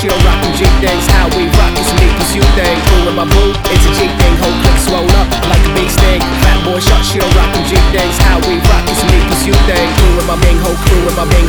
boy rockin' she don't G things. How we rock is me pursue thing. Cool in my boo, it's a G thing, whole click swole up like a big thing. Fat boy shot, she don't G things. How we rock is me pursue thing. Cool in my bing Whole crew with my my bing